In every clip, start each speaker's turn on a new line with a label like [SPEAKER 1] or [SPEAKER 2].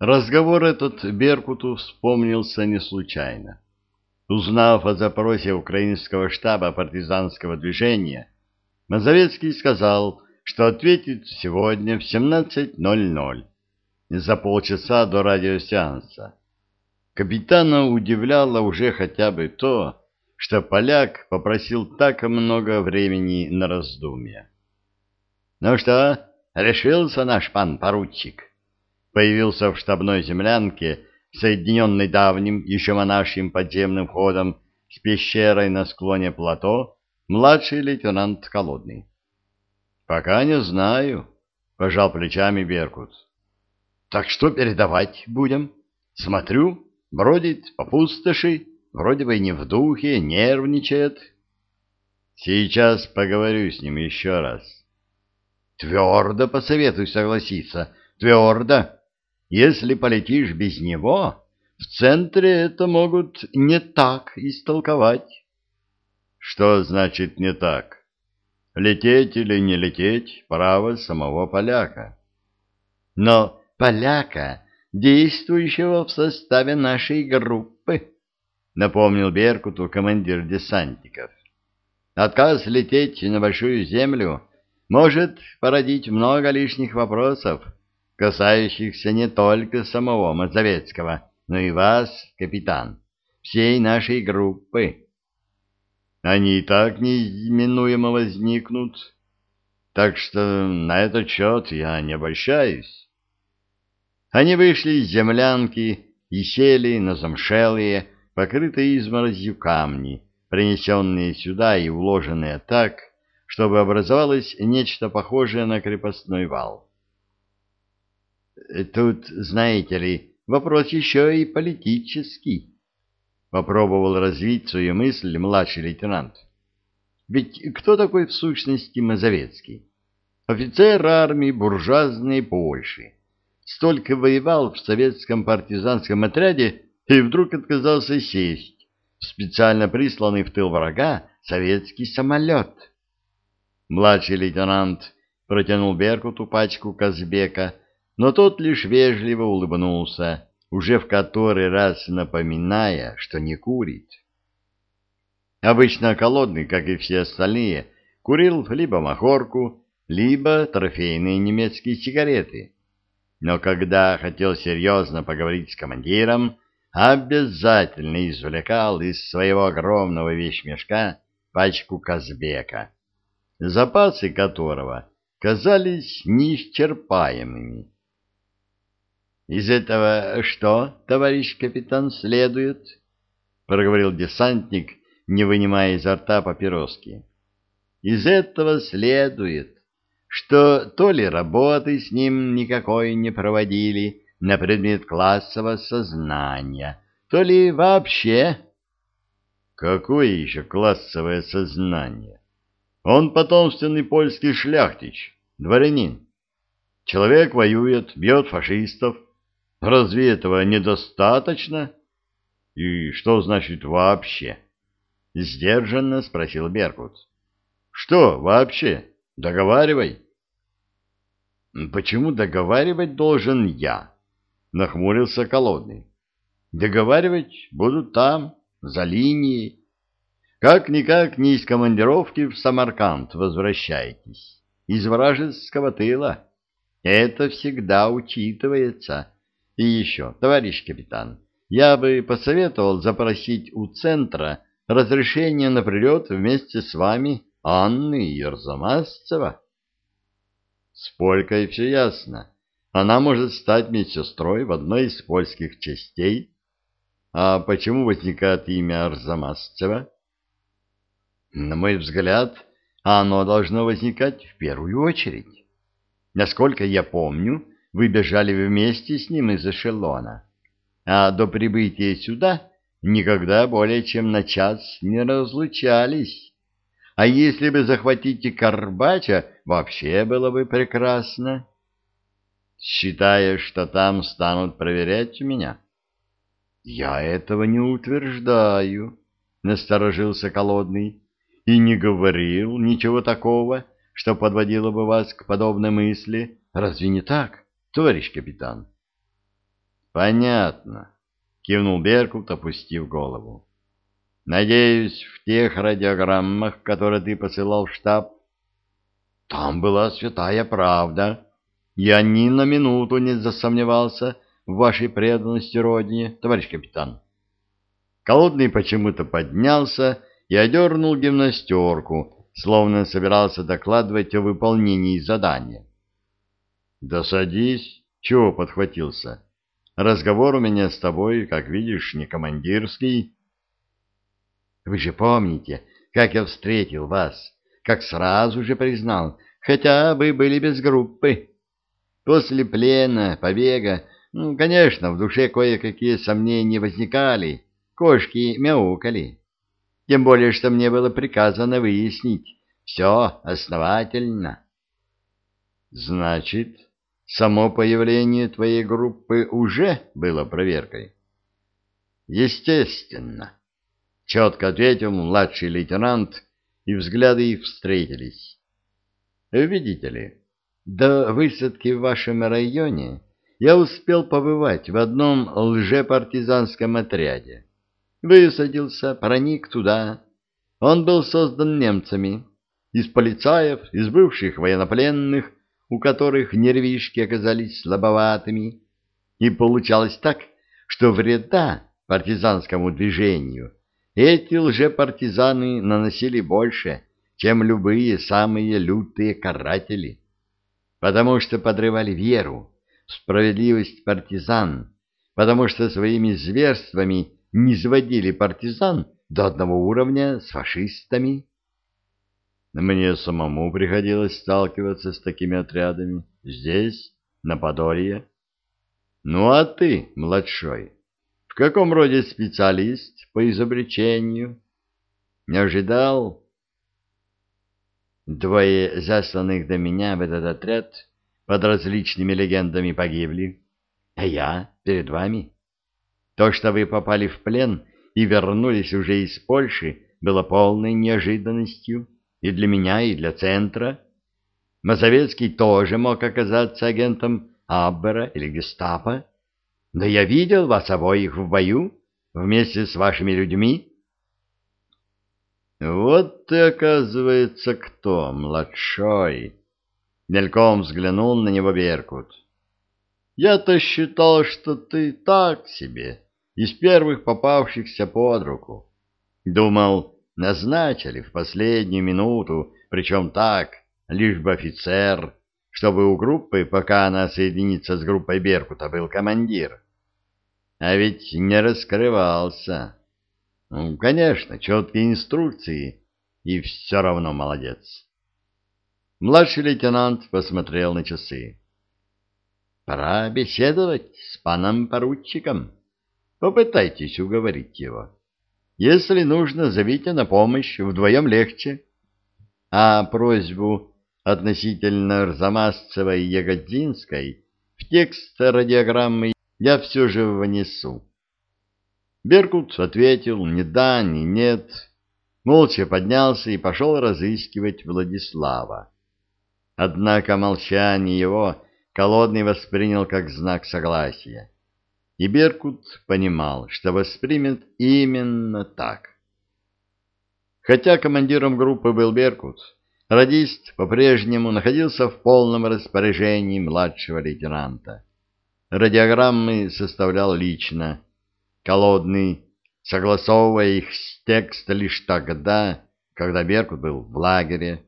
[SPEAKER 1] Разговор этот Беркуту вспомнился не случайно. Узнав о запросе украинского штаба партизанского движения, Мазовецкий сказал, что ответит сегодня в 17.00, за полчаса до радиосеанса. Капитана удивляло уже хотя бы то, что поляк попросил так много времени на раздумье. — Ну что, решился наш пан поручик? Появился в штабной землянке, соединенной давним, еще монашьим подземным ходом с пещерой на склоне плато, младший лейтенант Холодный. — Пока не знаю, — пожал плечами Беркут. — Так что передавать будем? Смотрю, бродит по пустоши, вроде бы не в духе, нервничает. Сейчас поговорю с ним еще раз. Твердо посоветуй согласиться, твердо. Если полетишь без него, в центре это могут не так истолковать. Что значит не так? Лететь или не лететь — право самого поляка. Но поляка, действующего в составе нашей группы, напомнил Беркуту командир десантников. Отказ лететь на большую землю может породить много лишних вопросов, касающихся не только самого Мазовецкого, но и вас, капитан, всей нашей группы. Они и так неизменуемо возникнут, так что на этот счет я не обольщаюсь. Они вышли из землянки и сели на замшелые, покрытые изморозью камни, принесенные сюда и уложенные так, чтобы образовалось нечто похожее на крепостной вал. Тут, знаете ли, вопрос еще и политический. Попробовал развить свою мысль младший лейтенант. Ведь кто такой в сущности Мазовецкий? Офицер армии буржуазной Польши. Столько воевал в советском партизанском отряде и вдруг отказался сесть в специально присланный в тыл врага советский самолет. Младший лейтенант протянул Беркуту пачку Казбека, но тот лишь вежливо улыбнулся, уже в который раз напоминая, что не курит. Обычно Колодный, как и все остальные, курил либо махорку, либо трофейные немецкие сигареты. Но когда хотел серьезно поговорить с командиром, обязательно извлекал из своего огромного вещмешка пачку Казбека, запасы которого казались неисчерпаемыми. Из этого что, товарищ капитан, следует? проговорил десантник, не вынимая изо рта папироски. Из этого следует, что то ли работы с ним никакой не проводили на предмет классового сознания, то ли вообще... Какое еще классовое сознание? Он потомственный польский шляхтич, дворянин. Человек воюет, бьет фашистов, Разве этого недостаточно? И что значит вообще? Сдержанно спросил Беркут. Что вообще? Договаривай. Почему договаривать должен я? Нахмурился Колодный. Договаривать будут там, за линией. Как-никак не из командировки в Самарканд возвращаетесь, из вражеского тыла. Это всегда учитывается. И еще, товарищ капитан, я бы посоветовал запросить у центра разрешение на прилет вместе с вами Анны Ерзамасцева. С Полькой все ясно. Она может стать медсестрой в одной из польских частей. А почему возникает имя Арзамасцева? На мой взгляд, оно должно возникать в первую очередь. Насколько я помню, вы бежали вместе с ним из эшелона, а до прибытия сюда никогда более чем на час не разлучались. А если бы захватите Карбача, вообще было бы прекрасно. Считаешь, что там станут проверять меня? Я этого не утверждаю, насторожился Колодный, и не говорил ничего такого, что подводило бы вас к подобной мысли. Разве не так? Товарищ капитан. Понятно, кивнул Беркут, опустив голову. Надеюсь, в тех радиограммах, которые ты посылал в штаб, там была святая правда. Я ни на минуту не засомневался в вашей преданности родине, товарищ капитан. Колодный почему-то поднялся и одернул гимнастерку, словно собирался докладывать о выполнении задания. — Да садись, чего подхватился? Разговор у меня с тобой, как видишь, не командирский. — Вы же помните, как я встретил вас, как сразу же признал, хотя вы были без группы. После плена, побега, ну, конечно, в душе кое-какие сомнения возникали, кошки мяукали. Тем более, что мне было приказано выяснить все основательно. Значит, само появление твоей группы уже было проверкой? Естественно, четко ответил младший лейтенант, и взгляды их встретились. Видите ли, до высадки в вашем районе я успел побывать в одном лжепартизанском отряде. Высадился, проник туда. Он был создан немцами, из полицаев, из бывших военнопленных, у которых нервишки оказались слабоватыми. И получалось так, что вреда партизанскому движению эти лжепартизаны наносили больше, чем любые самые лютые каратели, потому что подрывали веру, справедливость партизан, потому что своими зверствами не сводили партизан до одного уровня с фашистами. Мне самому приходилось сталкиваться с такими отрядами здесь, на Подолье. Ну а ты, младшой, в каком роде специалист по изобретению? Не ожидал? Двое засланных до меня в этот отряд под различными легендами погибли, а я перед вами. То, что вы попали в плен и вернулись уже из Польши, было полной неожиданностью и для меня, и для центра. Мазовецкий тоже мог оказаться агентом Аббера или гестапо. Да я видел вас обоих в бою вместе с вашими людьми. Вот ты, оказывается, кто, младшой. Мельком взглянул на него Беркут. Я-то считал, что ты так себе, из первых попавшихся под руку. Думал, назначили в последнюю минуту, причем так, лишь бы офицер, чтобы у группы, пока она соединится с группой Беркута, был командир. А ведь не раскрывался. Ну, конечно, четкие инструкции, и все равно молодец. Младший лейтенант посмотрел на часы. Пора беседовать с паном-поручиком. Попытайтесь уговорить его. Если нужно, зовите на помощь, вдвоем легче. А просьбу относительно Арзамасцева и Ягодзинской в текст радиограммы я все же внесу. Беркут ответил ни да, ни нет, молча поднялся и пошел разыскивать Владислава. Однако молчание его Колодный воспринял как знак согласия, и Беркут понимал, что воспримет именно так. Хотя командиром группы был Беркут, радист по-прежнему находился в полном распоряжении младшего лейтенанта. Радиограммы составлял лично, Колодный, согласовывая их с текста лишь тогда, когда Беркут был в лагере,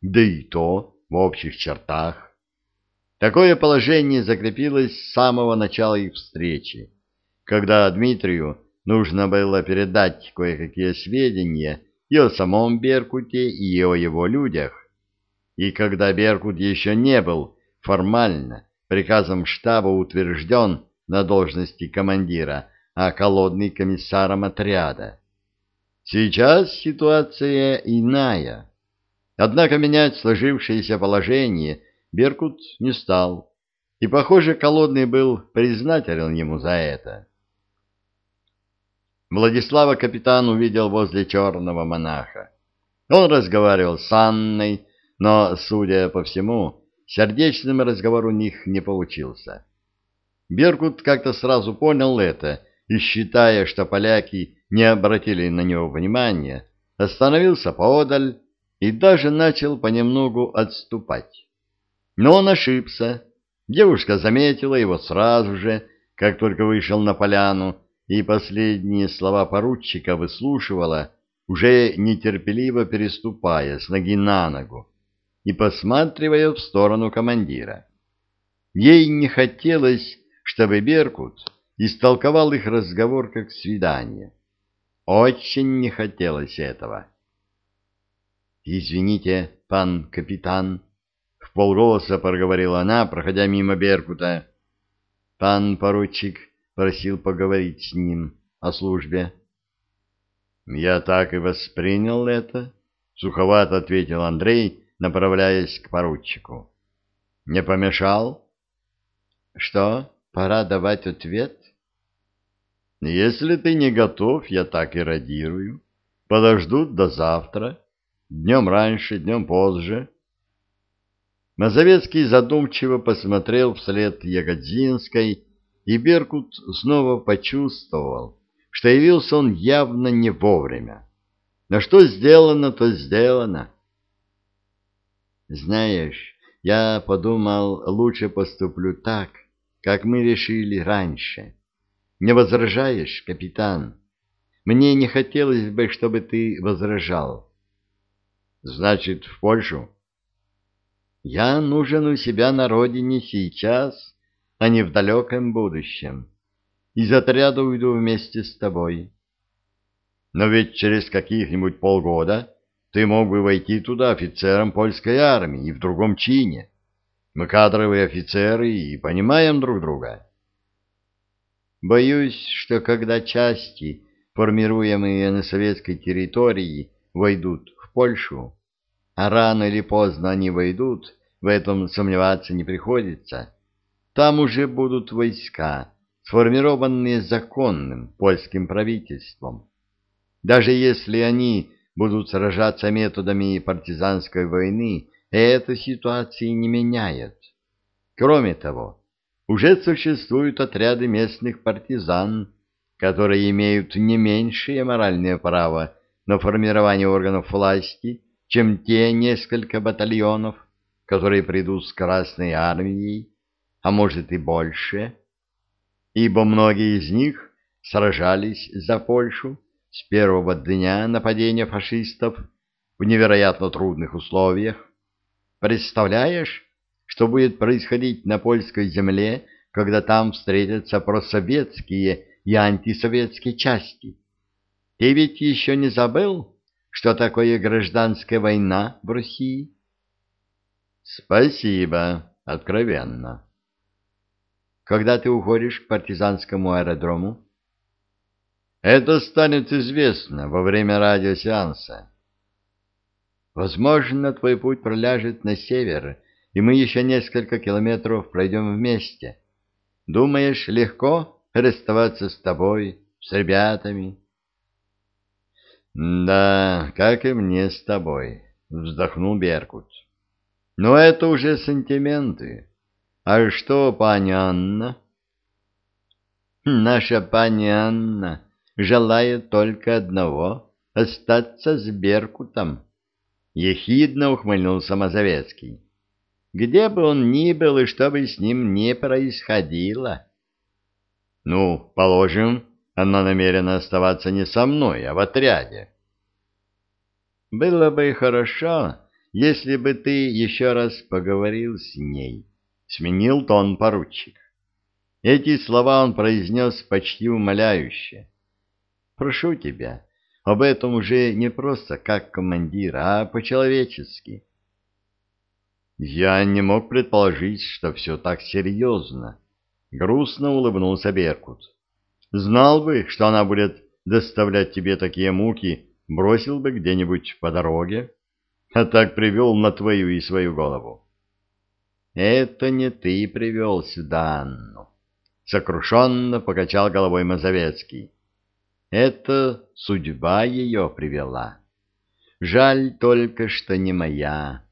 [SPEAKER 1] да и то в общих чертах. Такое положение закрепилось с самого начала их встречи, когда Дмитрию нужно было передать кое-какие сведения и о самом Беркуте, и о его людях, и когда Беркут еще не был формально приказом штаба утвержден на должности командира, а колодный комиссаром отряда. Сейчас ситуация иная. Однако менять сложившееся положение Беркут не стал, и, похоже, Колодный был признателен ему за это. Владислава капитан увидел возле черного монаха. Он разговаривал с Анной, но, судя по всему, сердечным разговор у них не получился. Беркут как-то сразу понял это и, считая, что поляки не обратили на него внимания, остановился поодаль и даже начал понемногу отступать. Но он ошибся. Девушка заметила его сразу же, как только вышел на поляну, и последние слова поручика выслушивала, уже нетерпеливо переступая с ноги на ногу и посматривая в сторону командира. Ей не хотелось, чтобы Беркут истолковал их разговор как свидание. Очень не хотелось этого. «Извините, пан капитан», — в полголоса проговорила она, проходя мимо Беркута. «Пан поручик просил поговорить с ним о службе». «Я так и воспринял это», — суховато ответил Андрей, направляясь к поручику. «Не помешал?» «Что, пора давать ответ?» «Если ты не готов, я так и радирую. Подождут до завтра. Днем раньше, днем позже». Мазовецкий задумчиво посмотрел вслед Ягодзинской, и Беркут снова почувствовал, что явился он явно не вовремя. Но что сделано, то сделано. Знаешь, я подумал, лучше поступлю так, как мы решили раньше. Не возражаешь, капитан? Мне не хотелось бы, чтобы ты возражал. Значит, в Польшу? Я нужен у себя на родине сейчас, а не в далеком будущем. Из отряда уйду вместе с тобой. Но ведь через каких-нибудь полгода ты мог бы войти туда офицером польской армии и в другом чине. Мы кадровые офицеры и понимаем друг друга. Боюсь, что когда части, формируемые на советской территории, войдут в Польшу, а рано или поздно они войдут, в этом сомневаться не приходится, там уже будут войска, сформированные законным польским правительством. Даже если они будут сражаться методами партизанской войны, эта ситуация не меняет. Кроме того, уже существуют отряды местных партизан, которые имеют не меньшее моральное право на формирование органов власти, чем те несколько батальонов, которые придут с Красной Армией, а может и больше, ибо многие из них сражались за Польшу с первого дня нападения фашистов в невероятно трудных условиях. Представляешь, что будет происходить на польской земле, когда там встретятся просоветские и антисоветские части? Ты ведь еще не забыл, что такое гражданская война в России? Спасибо, откровенно. Когда ты уходишь к партизанскому аэродрому? Это станет известно во время радиосеанса. Возможно, твой путь проляжет на север, и мы еще несколько километров пройдем вместе. Думаешь, легко расставаться с тобой, с ребятами? Да, как и мне с тобой, вздохнул Беркут. Но это уже сантименты. А что, пани Анна? Наша пани Анна желает только одного — остаться с Беркутом. Ехидно ухмыльнулся Мазовецкий. Где бы он ни был и что бы с ним ни происходило. Ну, положим, она намерена оставаться не со мной, а в отряде. Было бы хорошо, если бы ты еще раз поговорил с ней, — сменил тон поручик. Эти слова он произнес почти умоляюще. Прошу тебя, об этом уже не просто как командир, а по-человечески. Я не мог предположить, что все так серьезно. Грустно улыбнулся Беркут. Знал бы, что она будет доставлять тебе такие муки, бросил бы где-нибудь по дороге, а так привел на твою и свою голову. Это не ты привел сюда Анну. Сокрушенно покачал головой Мазовецкий. Это судьба ее привела. Жаль только, что не моя.